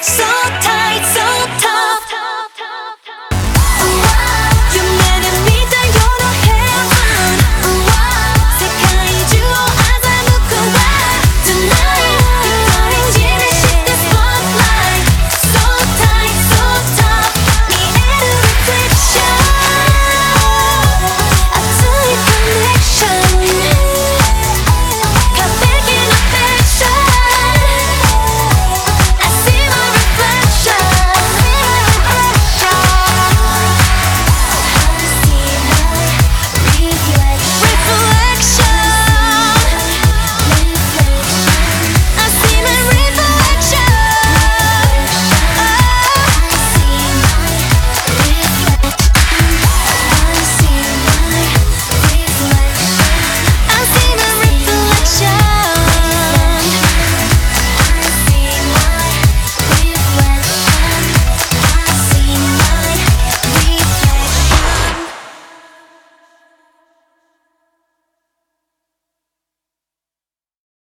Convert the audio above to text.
So